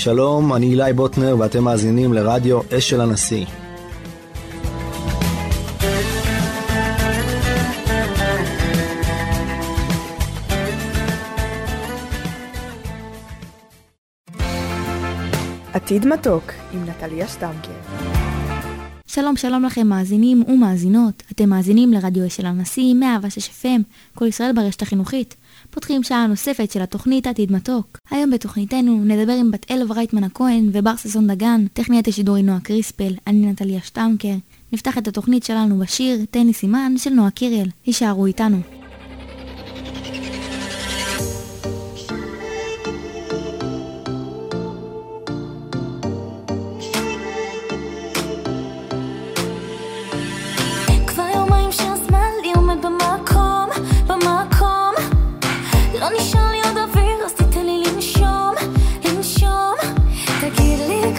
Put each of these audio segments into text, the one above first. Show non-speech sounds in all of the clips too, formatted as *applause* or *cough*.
שלום, אני אילי בוטנר ואתם מאזינים לרדיו אש של הנשיא. עתיד מתוק עם נטליה שטמקר. שלום שלום לכם מאזינים ומאזינות, אתם מאזינים לרדיו של הנשיא 106 FM, כל ישראל ברשת החינוכית. פותחים שעה נוספת של התוכנית עתיד מתוק. היום בתוכניתנו נדבר עם בת אל ורייטמן הכהן ובר ששון דגן, טכניית השידור היא נועה קריספל, אני נטליה שטמקר. נפתח את התוכנית שלנו בשיר "תן לי סימן" של נועה קירל. הישארו איתנו.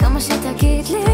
כמה שתגיד לי,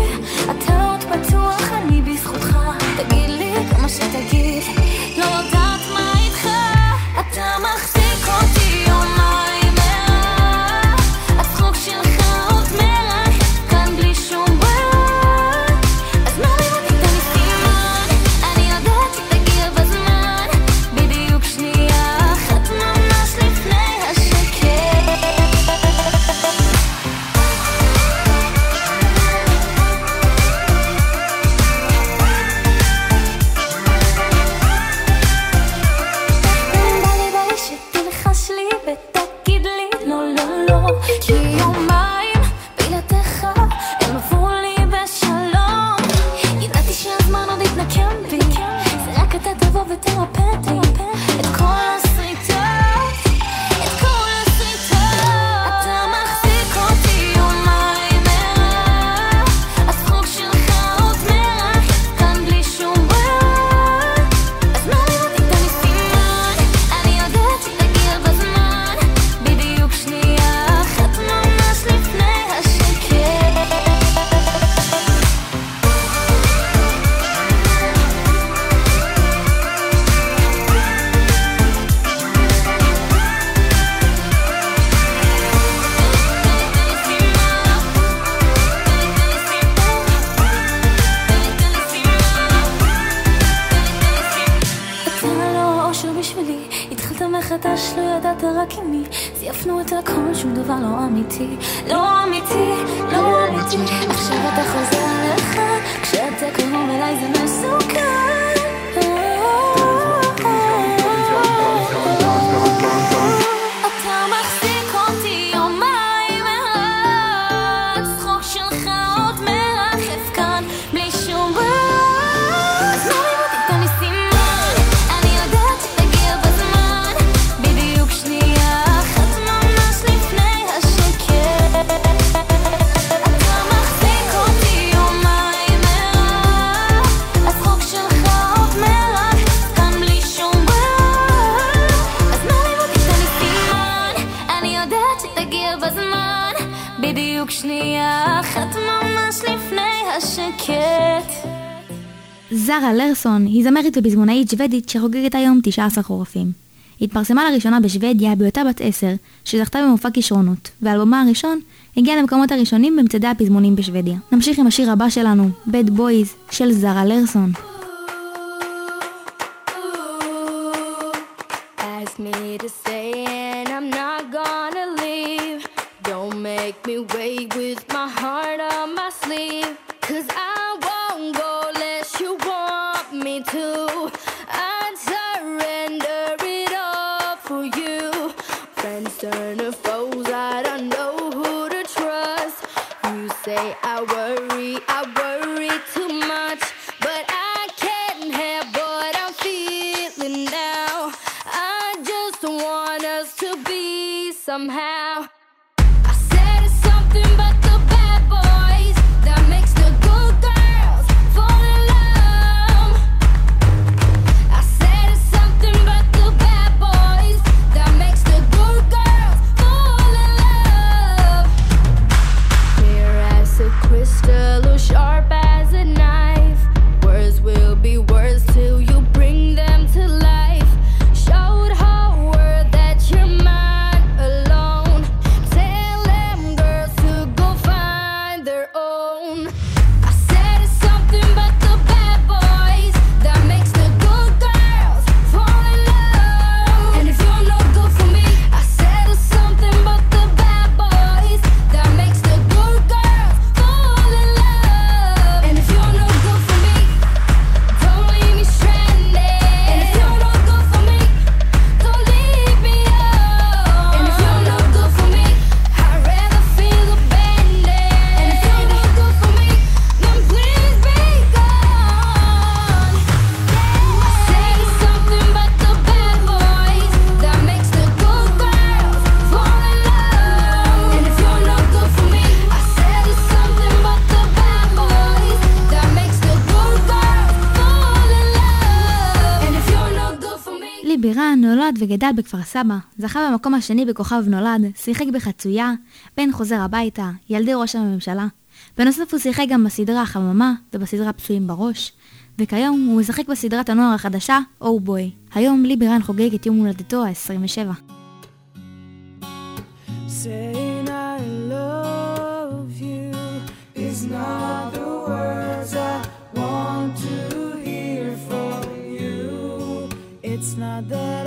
זרה לרסון היא זמרת ופזמונאית שוודית שחוגגת היום 19 חורפים. היא התפרסמה לראשונה בשוודיה בהיותה בת 10, שזכתה במופע כישרונות, ואלבומה הראשון הגיע למקומות הראשונים במצעדי הפזמונים בשוודיה. נמשיך עם השיר הבא שלנו, Bad Boys של זרה לרסון. make me wait with my heart on my sleeve. somehow. בכפר סבא, זכה במקום השני בכוכב נולד, שיחק בחצויה, בן חוזר הביתה, ילדי ראש הממשלה. בנוסף הוא שיחק גם בסדרה החממה ובסדרה פצועים בראש, וכיום הוא משחק בסדרת הנוער החדשה, או בוי. היום ליברן חוגג את יום הולדתו ה-27. Saying I love you is not the words I want to hear you. It's not that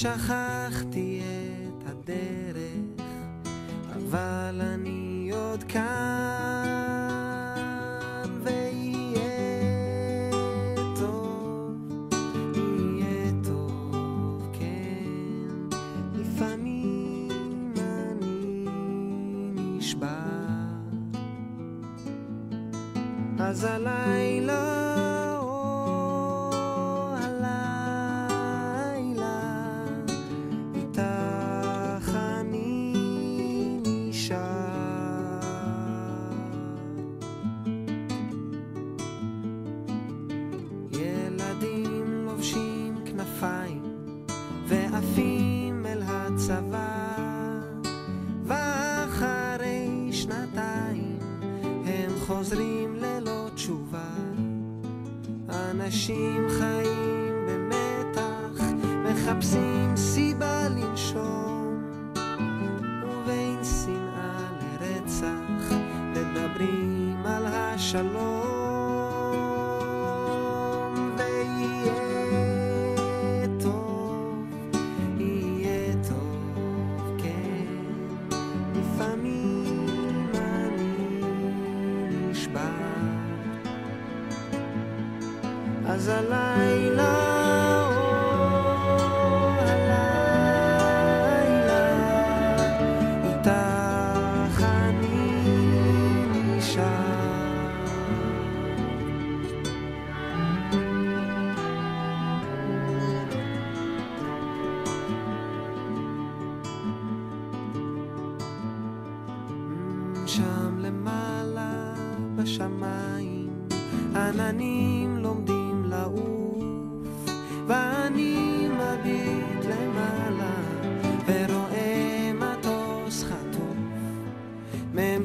שכחתי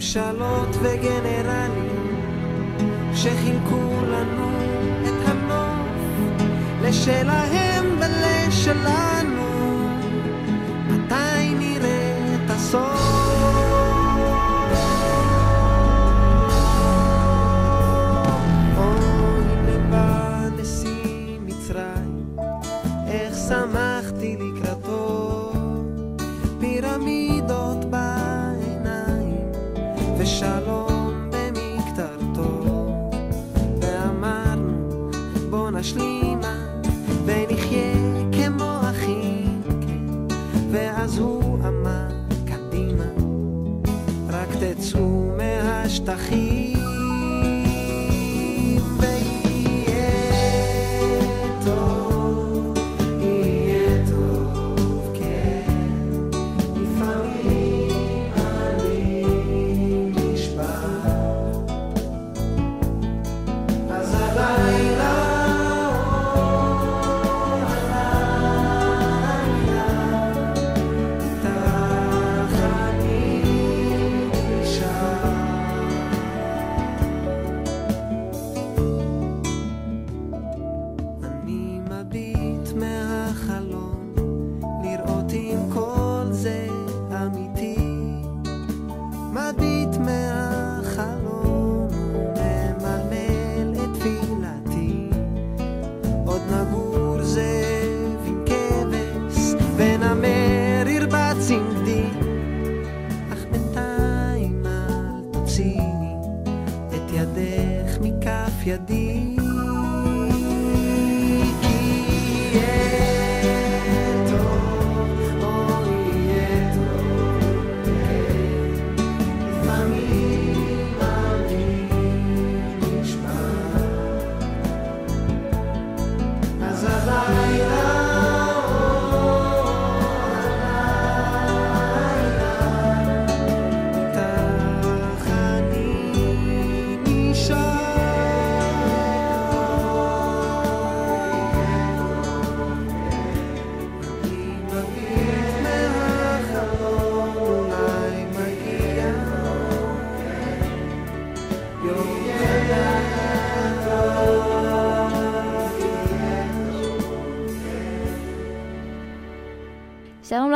ממשלות וגנרלים שחילקו לנו את הנוף לשלהם ולשלנו, מתי נראה את הסוף? מהשטחים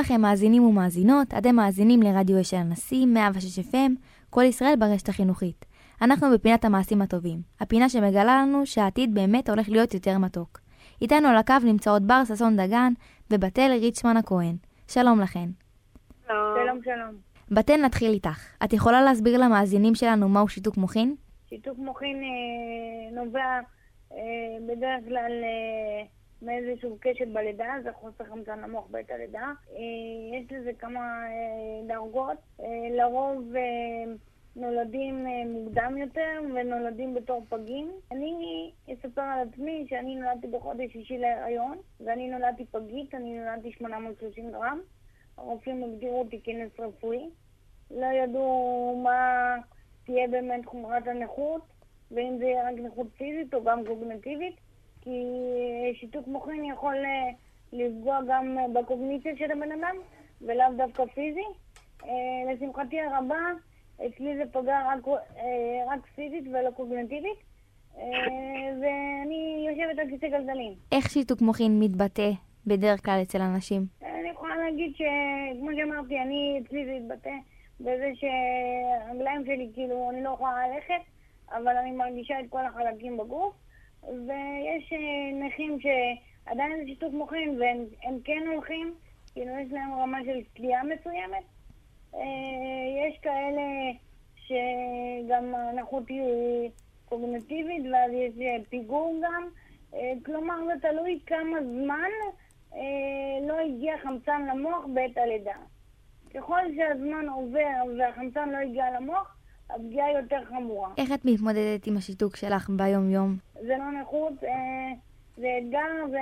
לכם מאזינים ומאזינות, אתם מאזינים לרדיו אשל הנשיא, 106 FM, כל ישראל ברשת החינוכית. אנחנו בפינת המעשים הטובים, הפינה שמגלה לנו שהעתיד באמת הולך להיות יותר מתוק. איתנו על הקו נמצאות בר ששון דגן ובתל ריצ'מן הכהן. שלום לכן. שלום, שלום. בתל נתחיל איתך. את יכולה להסביר למאזינים שלנו מהו שיתוק מוחין? שיתוק מוחין אה, נובע אה, בדרך כלל אה, מאיזשהו כשל בלידה, זה חוסר חמצן נמוך בעת הלידה. אה, יש לזה כמה אה, דרגות. אה, לרוב נולדים מוקדם יותר ונולדים בתור פגים. אני אספר על עצמי שאני נולדתי בחודש שישי להיריון, ואני נולדתי פגית, אני נולדתי 830 גרם. הרופאים הגדירו אותי כנס רפואי. לא ידעו מה תהיה באמת חומרת הנכות, ואם זה יהיה רק נכות פיזית או גם קוגנטיבית. כי שיתוק מוחין יכול אה, לפגוע גם אה, בקוגניציה של הבן אדם, ולאו דווקא פיזי. אה, לשמחתי הרבה, אצלי זה פגע רק, רק פיזית ולא קוגנטיבית, ואני יושבת על כיסא גלגלים. איך שיתוק מוחין מתבטא בדרך כלל אצל אנשים? אני יכולה להגיד שכמו שאמרתי, אני, אצלי זה מתבטא בזה שהרגליים שלי, כאילו, אני לא יכולה ללכת, אבל אני מרגישה את כל החלקים בגוף. ויש אה, נכים שעדיין זה שיתוק מוחין והם כן הולכים, כאילו יש להם רמה של תלייה מסוימת. אה, יש כאלה שגם הנכות היא קוגנטיבית ואז יש אה, פיגור גם. כלומר, זה תלוי כמה זמן לא הגיע חמצן למוח בעת הלידה. ככל שהזמן עובר והחמצן לא הגיע למוח, הפגיעה יותר חמורה. איך את מתמודדת עם השיתוק שלך ביום-יום? זה לא נכות, אה, זה אתגר, זה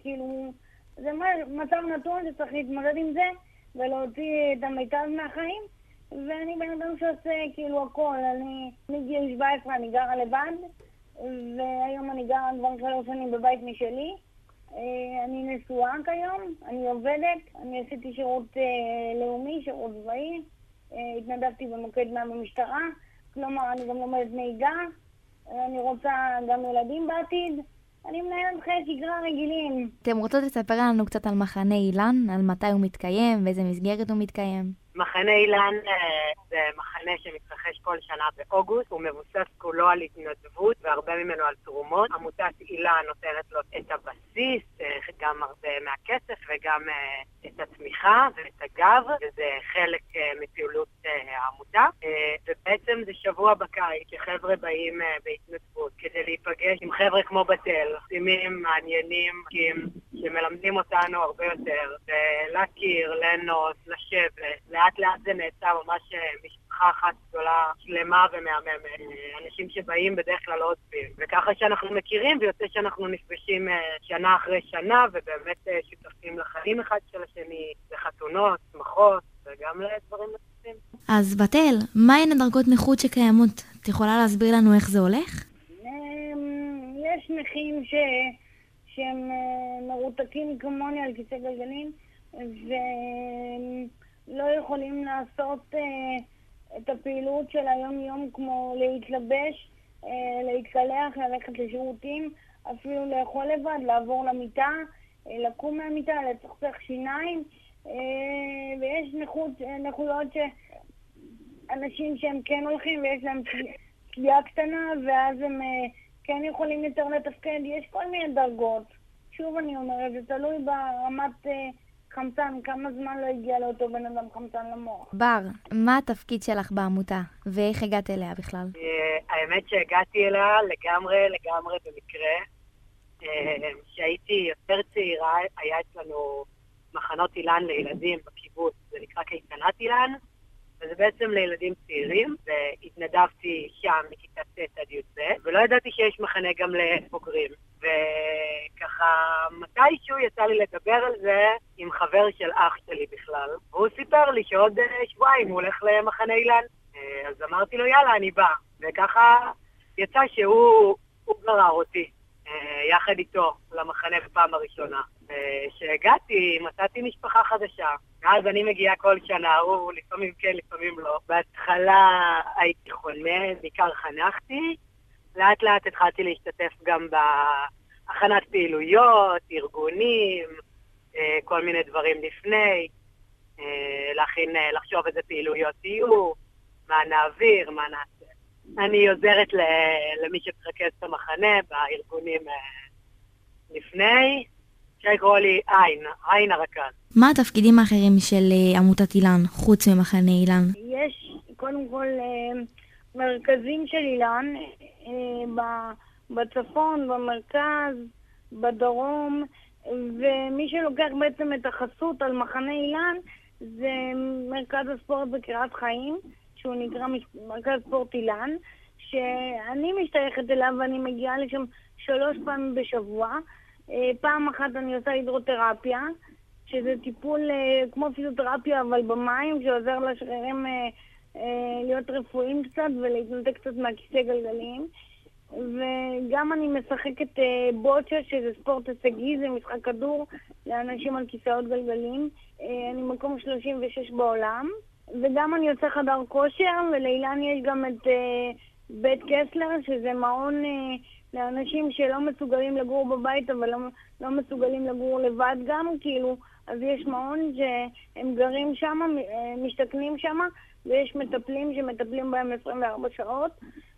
כאילו... זה מצב נתון שצריך להתמודד עם זה ולהוציא את המיטב מהחיים. ואני בן אדם שעושה כאילו הכל. אני מגיל 17 אני גרה לבד, והיום אני גרה כבר שלוש שנים בבית משלי. אה, אני נשואה כיום, אני עובדת, אני עשיתי שירות אה, לאומי, שירות צבאי, התנדבתי במוקד 100 במשטרה, כלומר אני גם לומדת נהיגה, אני רוצה גם ילדים בעתיד, אני מנהלת חיי שגרה רגילים. אתם רוצות לספר לנו קצת על מחנה אילן, על מתי הוא מתקיים, באיזה מסגרת הוא מתקיים? מחנה אילן אה, זה מחנה שמתרחש כל שנה באוגוסט, הוא מבוסס כולו על התנדבות והרבה ממנו על תרומות. עמותת אילן נותנת לו את הבסיס, אה, גם הרבה מהכסף וגם אה, את התמיכה ואת הגב, וזה חלק מפעילות העמותה. ובעצם זה שבוע בקיץ שחבר'ה באים בהתנדבות כדי להיפגש עם חבר'ה כמו בתל, שימים מעניינים, שמלמדים אותנו הרבה יותר, להכיר, ליהנות, לשבת, לאט לאט זה נעשה ממש אה, משפחה אחת גדולה, שלמה ומהממת. אה, אנשים שבאים בדרך כלל לא עוזבים. וככה שאנחנו מכירים, ויוצא שאנחנו נפגשים אה, שנה אחרי שנה, ובאמת שותפים לחיים אחד של השני, לחתונות, שמחות, וגם לדברים נוספים. אז בתאל, מהן הדרגות נכות שקיימות? את יכולה להסביר לנו איך זה הולך? אמ, יש נכים ש... שהם מרותקים כמוני על כיסא גלגלים, ו... לא יכולים לעשות אה, את הפעילות של היום-יום כמו להתלבש, אה, להתקלח, ללכת לשירותים, אפילו לאכול לבד, לעבור למיטה, אה, לקום מהמיטה, לצחצח שיניים, אה, ויש נכות, אה, נכויות שאנשים שהם כן הולכים ויש להם תביעה קטנה ואז הם אה, כן יכולים יותר לתפקד, יש כל מיני דרגות. שוב אני אומרת, זה תלוי ברמת... אה, חמצן, כמה זמן לא הגיע לאותו בן אדם חמצן למוח? בר, מה התפקיד שלך בעמותה, ואיך הגעת אליה בכלל? אה, האמת שהגעתי אליה לגמרי, לגמרי במקרה. כשהייתי אה, יותר צעירה, היה אצלנו מחנות אילן לילדים בקיבוץ, זה נקרא קייטנת אילן, וזה בעצם לילדים צעירים, והתנדבתי שם מכיתה ט' עד י"ב, ולא ידעתי שיש מחנה גם לבוגרים. וככה, מתישהו יצא לי לדבר על זה עם חבר של אח שלי בכלל, והוא סיפר לי שעוד אה, שבועיים הוא הולך למחנה אילן. אה, אז אמרתי לו, יאללה, אני בא. וככה יצא שהוא גרר אותי, יחד איתו, למחנה בפעם הראשונה. כשהגעתי, מצאתי משפחה חדשה. ואז אני מגיעה כל שנה, הוא לפעמים כן, לפעמים לא. בהתחלה הייתי חונה, בעיקר חנכתי, לאט לאט התחלתי להשתתף גם בהכנת פעילויות, ארגונים, אה, כל מיני דברים לפני, אה, להכין, אה, לחשוב איזה פעילויות יהיו, מה נעביר, מה נעשה. אני עוזרת למי שמרכז את המחנה בארגונים לפני. אפשר לקרוא לי עין, עין הרכז. מה התפקידים האחרים של עמותת אילן, חוץ ממחנה אילן? יש, קודם כל, מרכזים של אילן, אה, בצפון, במרכז, בדרום, ומי שלוקח בעצם את החסות על מחנה אילן זה מרכז הספורט בקריית חיים, שהוא נקרא מרכז ספורט אילן, שאני משתייכת אליו ואני מגיעה לשם שלוש פעמים בשבוע. אה, פעם אחת אני עושה הידרותרפיה, שזה טיפול אה, כמו פיזיותרפיה אבל במים, שעוזר לשרירים להיות רפואיים קצת ולהתנתק קצת מהכיסא גלגלים. וגם אני משחקת אה, בוצ'ה, שזה ספורט הישגי, זה משחק כדור לאנשים על כיסאות גלגלים. אה, אני מקום 36 בעולם. וגם אני יוצא חדר כושר, ולאילן יש גם את אה, בית קסלר, שזה מעון אה, לאנשים שלא מסוגלים לגור בבית, אבל לא, לא מסוגלים לגור לבד גם, כאילו, אז יש מעון שהם גרים שם, אה, משתכנים שם, ויש מטפלים שמטפלים בהם 24 שעות.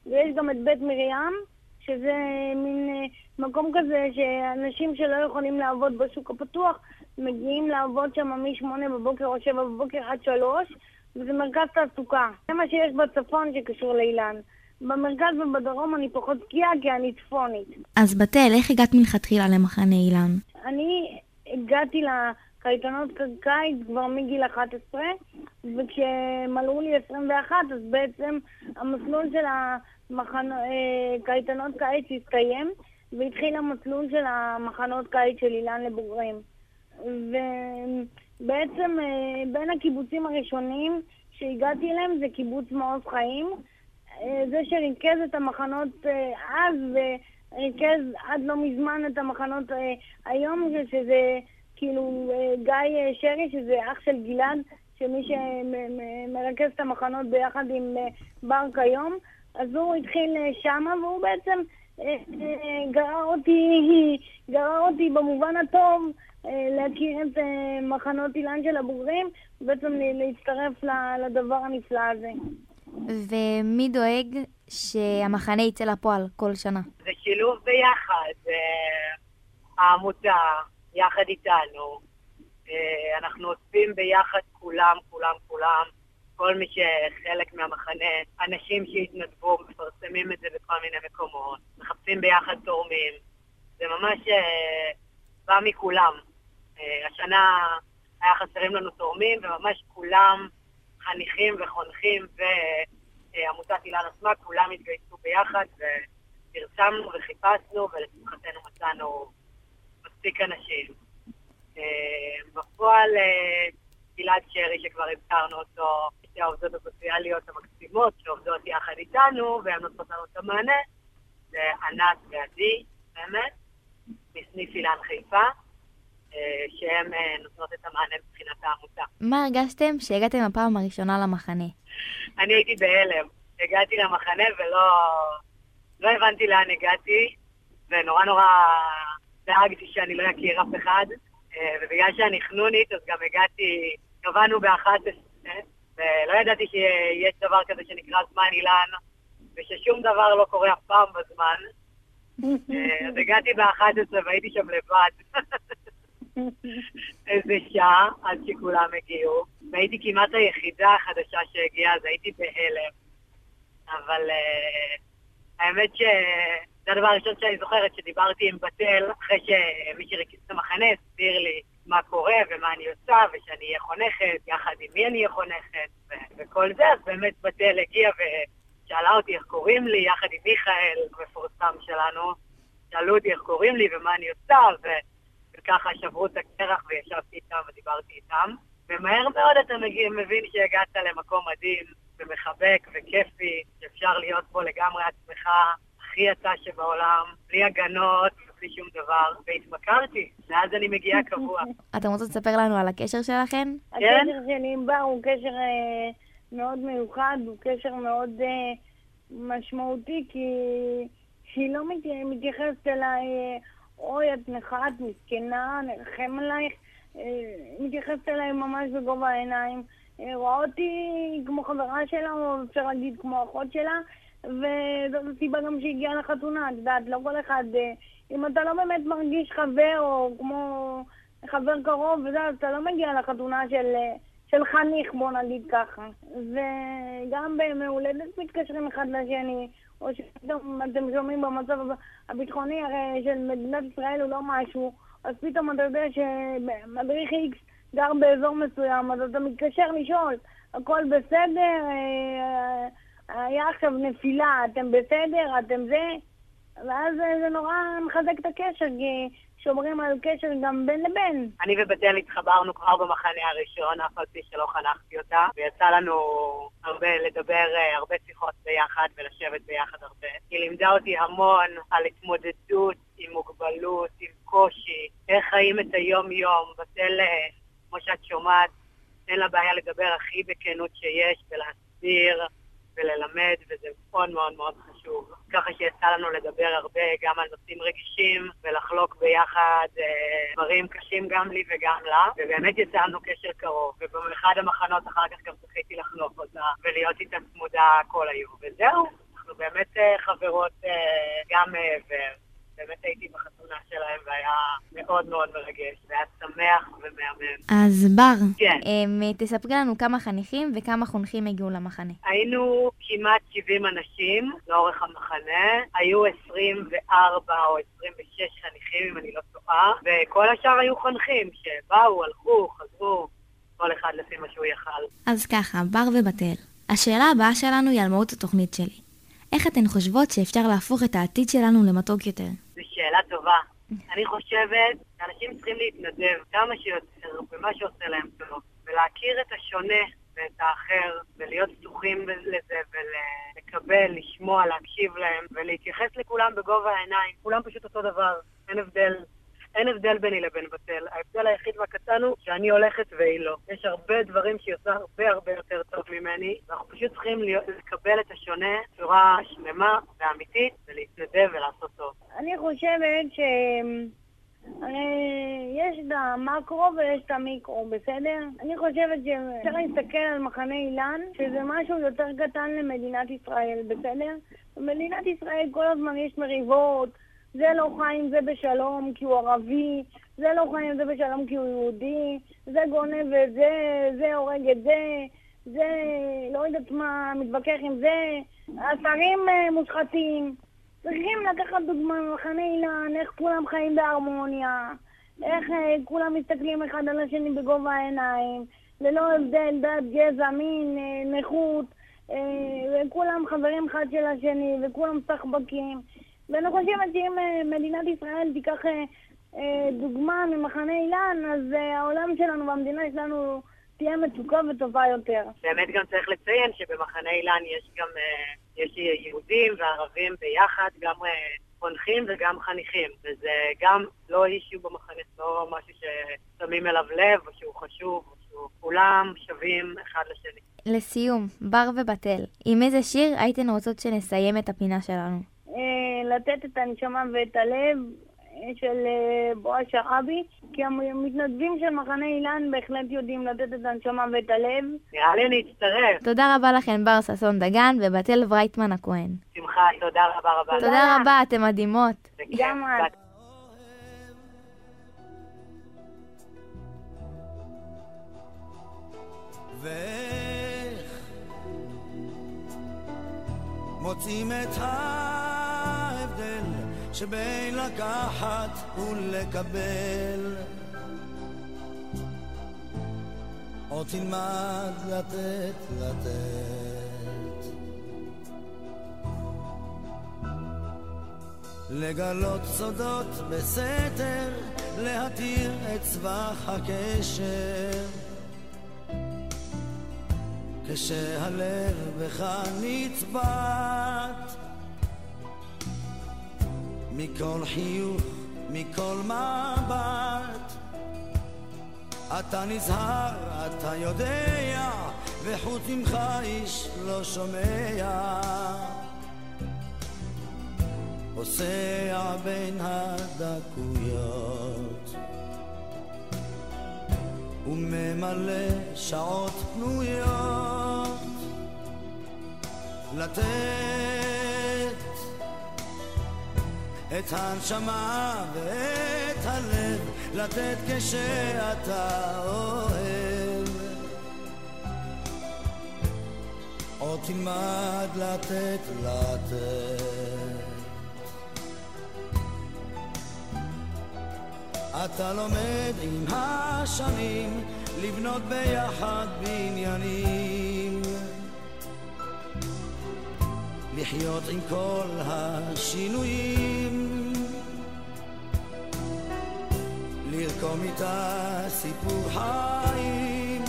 ויש גם את בית מרים, שזה מין אה, מקום כזה שאנשים שלא יכולים לעבוד בשוק הפתוח מגיעים לעבוד שם מ-8 בבוקר או 7 בבוקר עד 3 וזה מרכז תעסוקה. זה מה שיש בצפון שקשור לאילן. במרכז ובדרום אני פחות בקיאה כי אני צפונית. אז בתל, איך הגעת מלכתחילה למחנה אילן? אני הגעתי לקייטנות קיץ כבר מגיל 11 וכשמלאו לי 21 אז בעצם המסלול של ה... מחנ... אה, קיץ הסתיים, והתחיל המסלול של המחנות קיץ של אילן לבוגרים. ובעצם אה, בין הקיבוצים הראשונים שהגעתי אליהם זה קיבוץ מעוז חיים. אה, זה שריכז את המחנות אה, אז וריכז עד לא מזמן את המחנות היום, שזה כאילו גיא שרי, שזה אח של גלעד, שמי שמרכז את המחנות ביחד עם בר כיום, אז הוא התחיל שמה והוא בעצם גרר אותי, גרר אותי במובן הטוב להכיר את מחנות אילן של הבוגרים, ובעצם להצטרף לדבר הנפלא הזה. ומי דואג שהמחנה יצא לפועל כל שנה? זה שילוב ביחד. אה, העמותה, יחד איתנו. אה, אנחנו עושים ביחד כולם, כולם, כולם. כל מי שחלק מהמחנה, אנשים שהתנדבו, מפרסמים את זה בכל מיני מקומות, מחפשים ביחד תורמים. זה ממש אה, בא מכולם. השנה היה חסרים לנו תורמים, וממש כולם חניכים וחונכים ועמותת אילן עצמה, כולם התגייסו ביחד ופרסמנו וחיפשנו ולשמחתנו מצאנו מספיק אנשים. אה, בפועל אה, גלעד שרי, שכבר הזכרנו אותו, שתי העובדות הסוציאליות המקסימות שעובדות יחד איתנו והן נותנות לנו את המענה, זה ענת ועדי, באמת, מסניף אילן חיפה. אה, שהן אה, נותנות את המענה מבחינת העמותה. מה הרגשתם שהגעתם הפעם הראשונה למחנה? אני הייתי בהלם. הגעתי למחנה ולא לא הבנתי לאן הגעתי, ונורא נורא דאגתי שאני לא אכיר אף אחד, אה, ובגלל שאני חנונית אז גם הגעתי, קבענו ב-11, ולא ידעתי שיש דבר כזה שנקרא זמן אילן, וששום דבר לא קורה אף פעם בזמן. *laughs* אז הגעתי ב-11 והייתי שם לבד. *laughs* *laughs* איזה שעה עד שכולם הגיעו, והייתי כמעט היחידה החדשה שהגיעה, אז הייתי בהלם. אבל uh, האמת שזה הדבר הראשון שאני זוכרת, שדיברתי עם בתל, אחרי שמי שריכז את המחנה הסביר לי מה קורה ומה אני עושה, ושאני אהיה חונכת, יחד עם מי אני אהיה חונכת, ו- וכל זה, אז באמת בתל הגיע ושאלה אותי איך קוראים לי, יחד עם מיכאל, המפורסם שלנו, שאלו אותי איך קוראים לי ומה אני עושה, ו... וככה שברו את הקרח וישבתי איתם ודיברתי איתם. ומהר מאוד אתה מבין שהגעת למקום מדהים ומחבק וכיפי, שאפשר להיות בו לגמרי עצמך, הכי אתה שבעולם, בלי הגנות, בלי שום דבר, והתמכרתי, ואז אני מגיעה קבוע. *laughs* אתם רוצות לספר לנו על הקשר שלכם? כן. הקשר שלי עם בר הוא קשר אה, מאוד מיוחד, הוא קשר מאוד אה, משמעותי, כי היא לא מתייחסת אליי... אוי, את נכה, את מסכנה, נרחם עלייך. אה, מתייחסת אליי ממש בגובה העיניים. אה, רואה אותי כמו חברה שלה, או אפשר להגיד כמו אחות שלה, וזאת הסיבה גם שהגיעה לחתונה, את יודעת, לא כל אחד... אה, אם אתה לא באמת מרגיש חבר, או כמו חבר קרוב, וזה, אתה לא מגיע לחתונה של, של חניך, בוא נגיד ככה. וגם בימי הולדת מתקשרים אחד לשני. או שפתאום אתם שומעים במצב הביטחוני הרי של מדינת ישראל הוא לא משהו, אז פתאום אתה יודע שמדריך איקס גר באזור מסוים, אז אתה מתקשר לשאול, הכל בסדר? אה, אה, היה עכשיו נפילה, אתם בסדר? אתם זה? ואז זה נורא מחזק את הקשר, כי שומרים על קשר גם בין לבין. אני ובתל התחברנו כבר במחנה הראשון, אף על פי שלא חנכתי אותה, ויצא לנו הרבה לדבר, אה, הרבה שיחות ביחד ולשבת ביחד הרבה. היא לימדה אותי המון על התמודדות עם מוגבלות, עם קושי, איך חיים את היום-יום. בתל, אה, כמו שאת שומעת, אין לה בעיה לדבר הכי בכנות שיש ולהסביר. וללמד, וזה מאוד מאוד מאוד חשוב. ככה שיצא לנו לדבר הרבה גם על נושאים רגישים, ולחלוק ביחד אה, דברים קשים גם לי וגם לה, ובאמת יצא לנו קשר קרוב, ובאחד המחנות אחר כך גם זכיתי לחנוך אותה, ולהיות איתה צמודה כל היום, וזהו. אנחנו באמת אה, חברות אה, גם מעבר. באמת הייתי בחתונה שלהם והיה מאוד מאוד מרגש, והיה שמח ומהמם. אז בר, כן. um, תספרי לנו כמה חניכים וכמה חונכים הגיעו למחנה. היינו כמעט 70 אנשים לאורך המחנה, היו 24 או 26 חניכים אם אני לא טועה, וכל השאר היו חונכים שבאו, הלכו, חזרו, כל אחד לפי מה שהוא יכל. אז ככה, בר ובתל, השאלה הבאה שלנו היא על מהות התוכנית שלי. איך אתן חושבות שאפשר להפוך את העתיד שלנו למתוק יותר? שאלה טובה. אני חושבת שאנשים צריכים להתנדב כמה שיותר במה שעושה להם טוב, ולהכיר את השונה ואת האחר, ולהיות פתוחים לזה, ולקבל, לשמוע, להקשיב להם, ולהתייחס לכולם בגובה העיניים. כולם פשוט אותו דבר, אין הבדל. אין הבדל ביני לבין בתל. ההבדל היחיד והקטן הוא שאני הולכת והיא לא. יש הרבה דברים שהיא עושה הרבה הרבה יותר טוב ממני, ואנחנו פשוט צריכים לקבל את השונה בצורה שלמה ואמיתית, ולהתנדב ולעשות טוב. אני חושבת ש... יש את המקרו ויש את המיקרו, בסדר? אני חושבת שאפשר להסתכל על מחנה אילן, שזה משהו יותר קטן למדינת ישראל, בסדר? במדינת ישראל כל הזמן יש מריבות, זה לא חי עם זה בשלום כי הוא ערבי, זה לא חי עם זה בשלום כי הוא יהודי, זה גונב את זה, זה הורג את זה, זה לא יודעת מה, מתווכח עם זה, השרים אה, מושחתים. צריכים לקחת דוגמה ממחנה אילן, איך כולם חיים בהרמוניה, איך אה, כולם מסתכלים אחד על השני בגובה העיניים, ללא הבדל דת, גזע, מין, אה, נכות, וכולם חברים אחד של השני, וכולם סחבקים. ואני חושבת שאם מדינת ישראל תיקח דוגמה ממחנה אילן, אז העולם שלנו והמדינה שלנו תהיה מתוקה וטובה יותר. באמת גם צריך לציין שבמחנה אילן יש גם יש יהודים וערבים ביחד, גם חונכים וגם חניכים, וזה גם לא אישיו במחנה, לא משהו ששמים אליו לב או שהוא חשוב, או שהוא כולם שווים אחד לשני. לסיום, בר ובתל, עם איזה שיר הייתן רוצות שנסיים את הפינה שלנו? לתת את הנשמה ואת הלב של אה, בועז שרעבי, כי המתנדבים של מחנה אילן בהחלט יודעים לתת את הנשמה ואת הלב. נראה לי אני אצטרף. תודה רבה לכם, בר ששון דגן ובתל ברייטמן הכהן. שמחה, תודה רבה רבה. תודה רבה, אתם מדהימות. גם את. מוצאים את ההבדל שבין לקחת ולקבל. או תלמד לתת לתת. לגלות סודות בסתר להתיר את צבח הקשר. כשהלב בך נצבט מכל חיוך, מכל מבט. אתה נזהר, אתה יודע, וחוץ ממך איש לא שומע. פוסע בין הדקויות וממלא שעות פנויות לתת את הנשמה ואת הלב לתת כשאתה אוהב. או תלמד לתת לתת. אתה לומד עם השנים לבנות ביחד בניינים. לחיות עם כל השינויים לרקום איתה סיפור חיים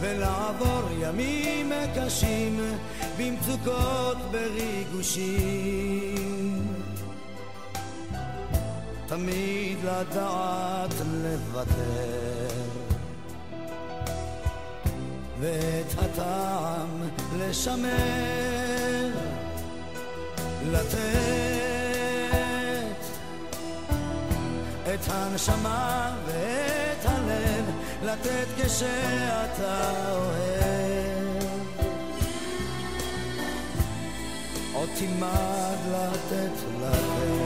ולעבור ימים קשים במצוקות בריגושים. תמיד לדעת לוותר ואת הטעם לשמר, לתת את הנשמה ואת הלב, לתת כשאתה אוהב. עוד תלמד לתת לתת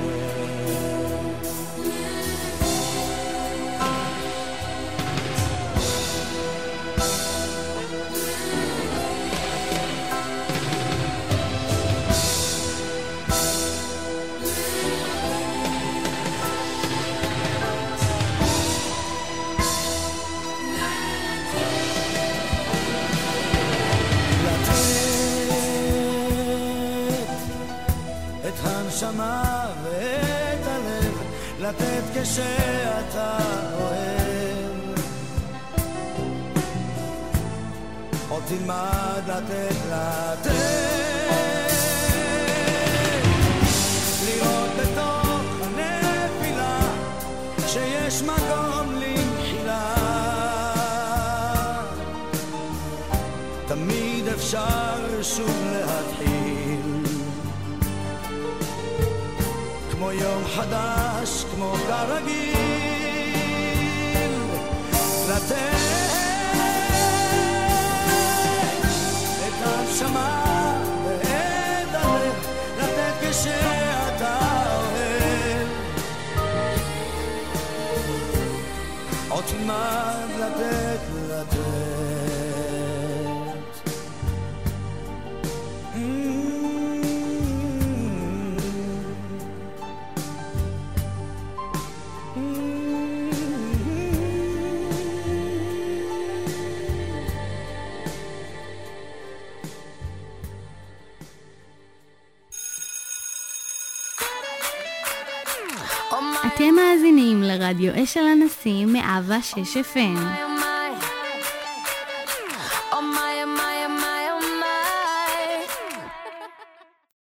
אתם מאזינים לרדיו אש על הנשיא מאבה 6 FM.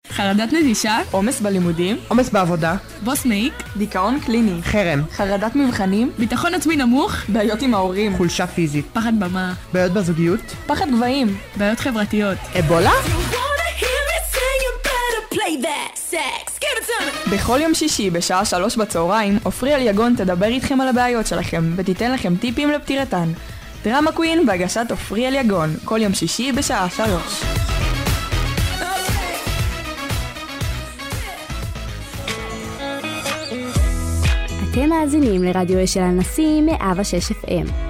חרדת נטישה, עומס בלימודים, עומס בעבודה, בוס מעיק, דיכאון קליני, חרם, חרדת מבחנים, ביטחון עצמי נמוך, בעיות עם ההורים, חולשה פיזית, פחד במה, בעיות בזוגיות, פחד גבהים, בעיות חברתיות, אבולה? בכל יום שישי בשעה שלוש בצהריים, עופרי אליגון תדבר איתכם על הבעיות שלכם ותיתן לכם טיפים לפתירתן. דרמה קווין בהגשת עופרי אליגון, כל יום שישי בשעה שלוש. אתם מאזינים לרדיו אש על הנשיא מאבה 6 FM.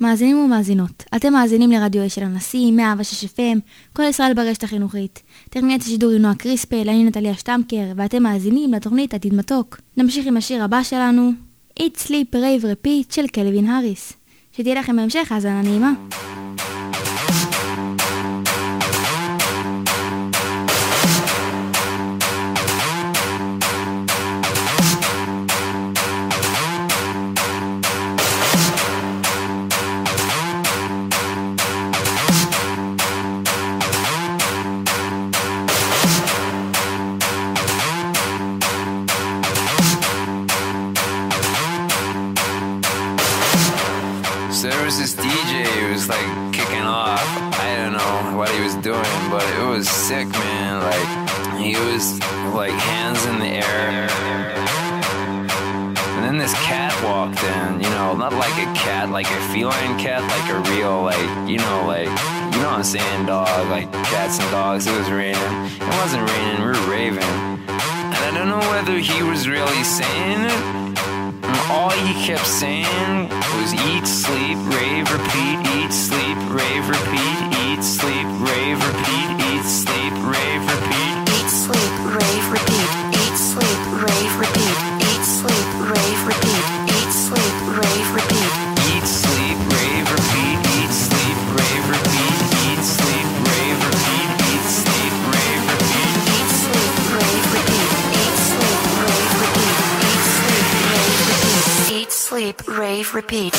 מאזינים ומאזינות, אתם מאזינים לרדיו אש של הנשיא, 106 FM, כל ישראל ברשת החינוכית. טכניית השידור היא נועה קריספל, אני נטליה שטמקר, ואתם מאזינים לתוכנית עתיד מתוק. נמשיך עם השיר הבא שלנו, Eat Sleep Rave Repeat של קלווין האריס. שתהיה לכם בהמשך האזנה נעימה. Was this DJ who was like kicking off. I don't know what he was doing, but it was sick, man. Like he was like hands in the air. And then this cat walked in, you know, not like a cat, like a feline cat, like a real, like, you know, like, you know what I'm saying, dog, like cats and dogs. It was raining. It wasn't raining, we were raving. And I don't know whether he was really saying it all he kept saying was eat, sleep, rave, repeat, eat, sleep, rave, repeat, eat, sleep, rave, repeat, eat, sleep, rave, repeat. Sleep, rave, repeat.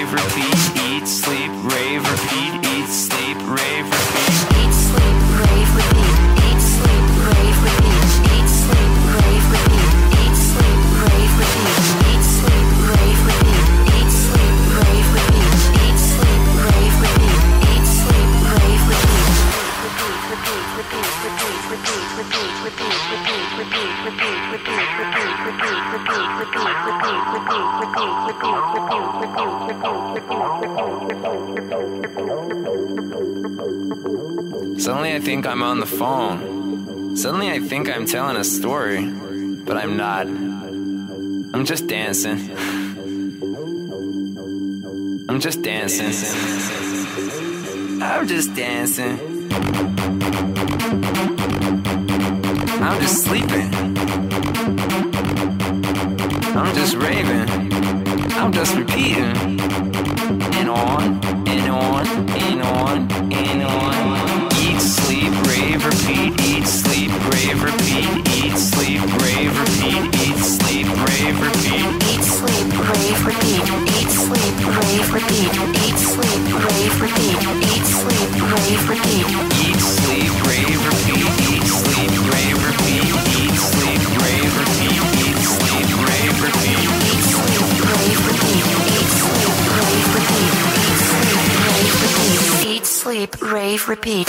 favorite beat, eat, sleep. Think I'm on the phone. Suddenly I think I'm telling a story, but I'm not. I'm just dancing. I'm just dancing. I'm just dancing. I'm just sleeping. I'm just raving. I'm just repeating. Rave, repeat.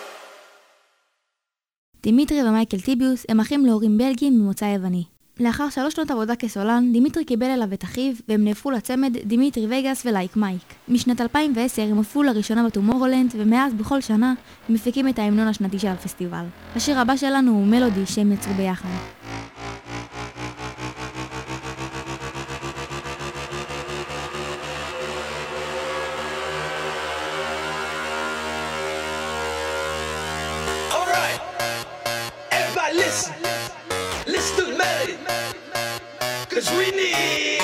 דימיטרי ומייקל טיביוס הם אחים להורים בלגים ממוצא יווני. לאחר שלוש שנות עבודה כסולן, דימיטרי קיבל אליו את אחיו, והם נהפכו לצמד דימיטרי וגאס ולייק מייק. משנת 2010 הם הופיעו לראשונה בטומורולנד, ומאז בכל שנה הם מפיקים את ההמנון השנתי של הפסטיבל. השיר הבא שלנו הוא מלודי שהם יצרו ביחד. Cause we need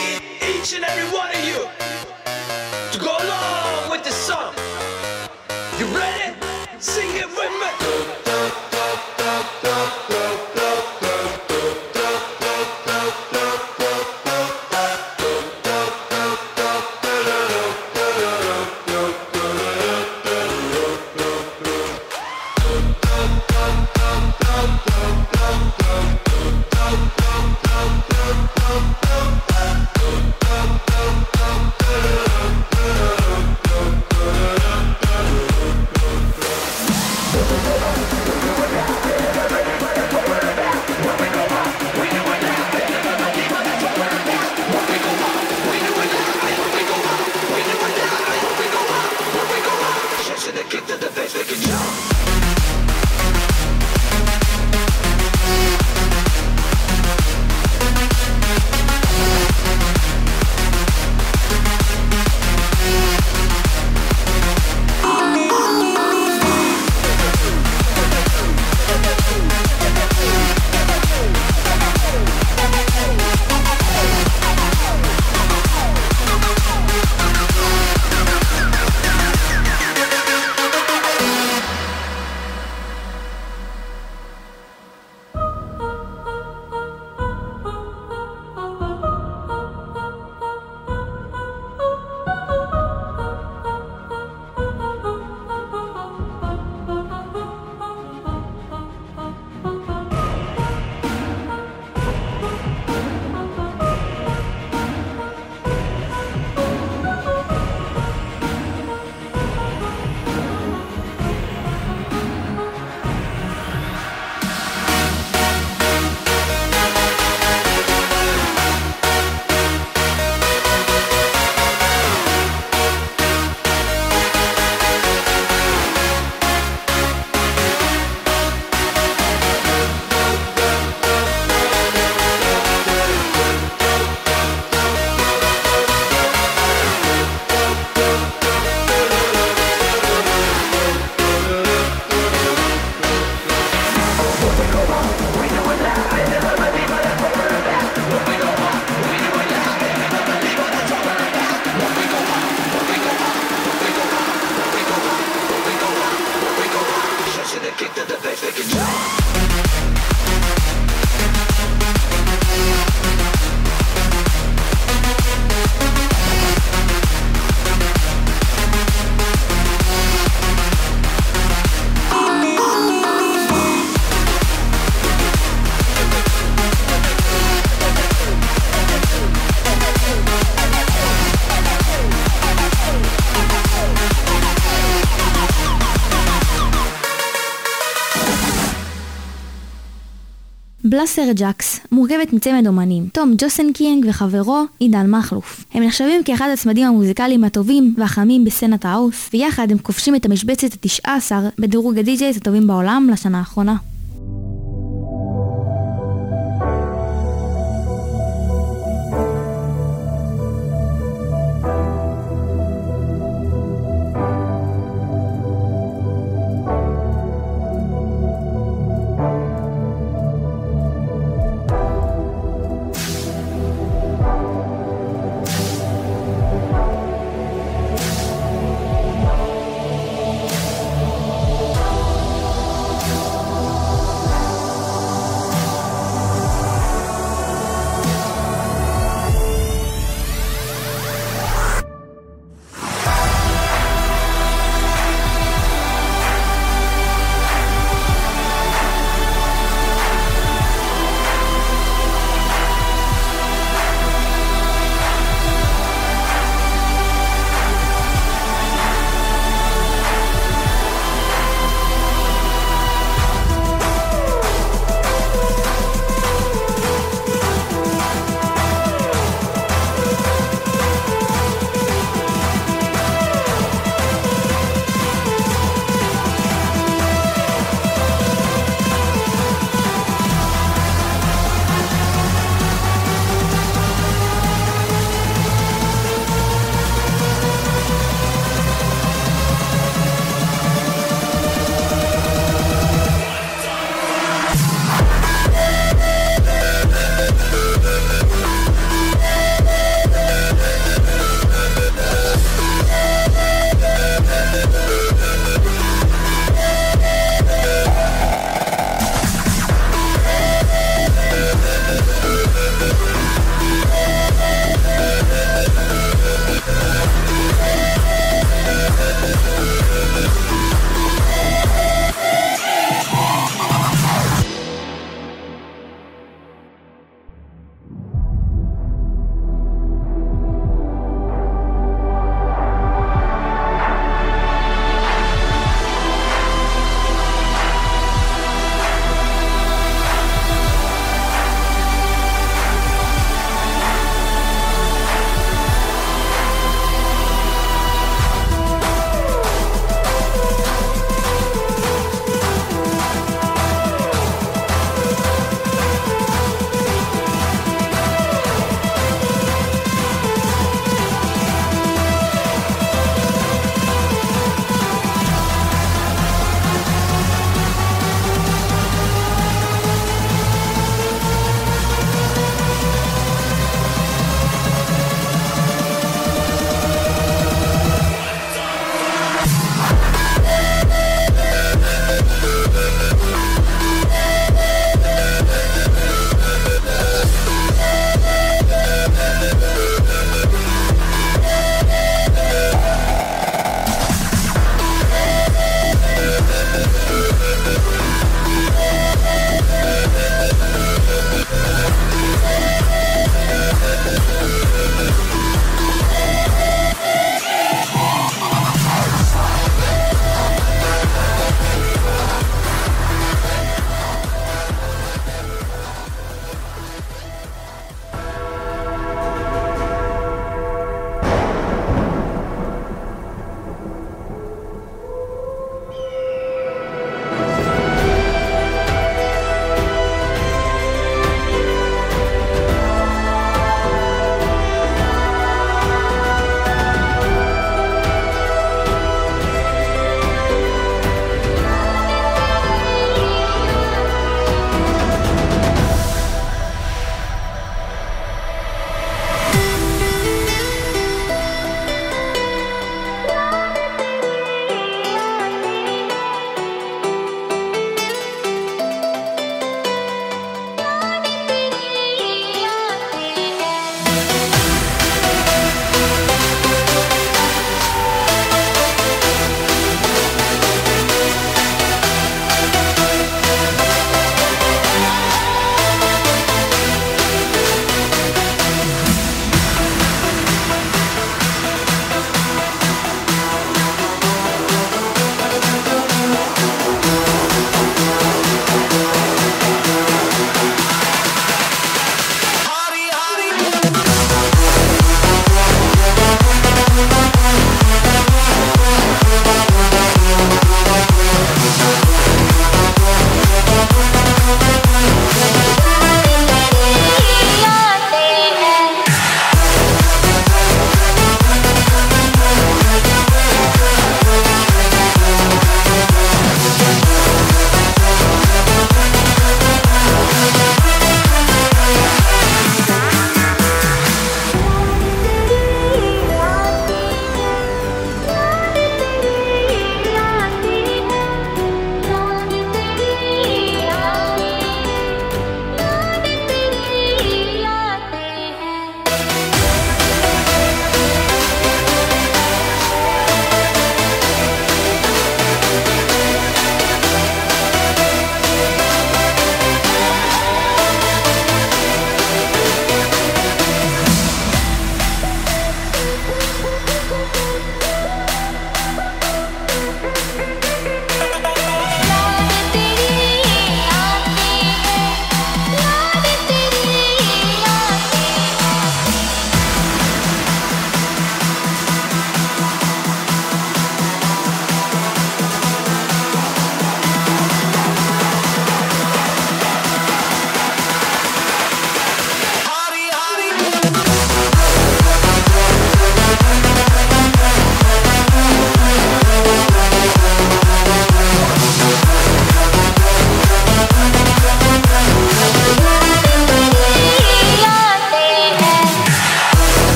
בלאסטרג'קס מורכבת מצמד אומנים, תום ג'וסנקינג וחברו עידן מכלוף. הם נחשבים כאחד הצמדים המוזיקליים הטובים והחמים בסצנת האוס, ויחד הם כובשים את המשבצת ה-19 בדירוג הדי-ג'ייז הטובים בעולם לשנה האחרונה.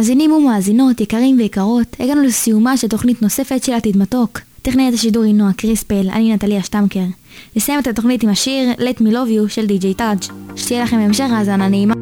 מאזינים ומאזינות, יקרים ויקרות, הגענו לסיומה של תוכנית נוספת של עתיד מתוק. טכנאית השידור היא נועה קריספל, אני נטליה שטמקר. נסיים את התוכנית עם השיר "Let me love you" של די.ג'יי טאג'. שתהיה לכם המשך האזנה נעימה.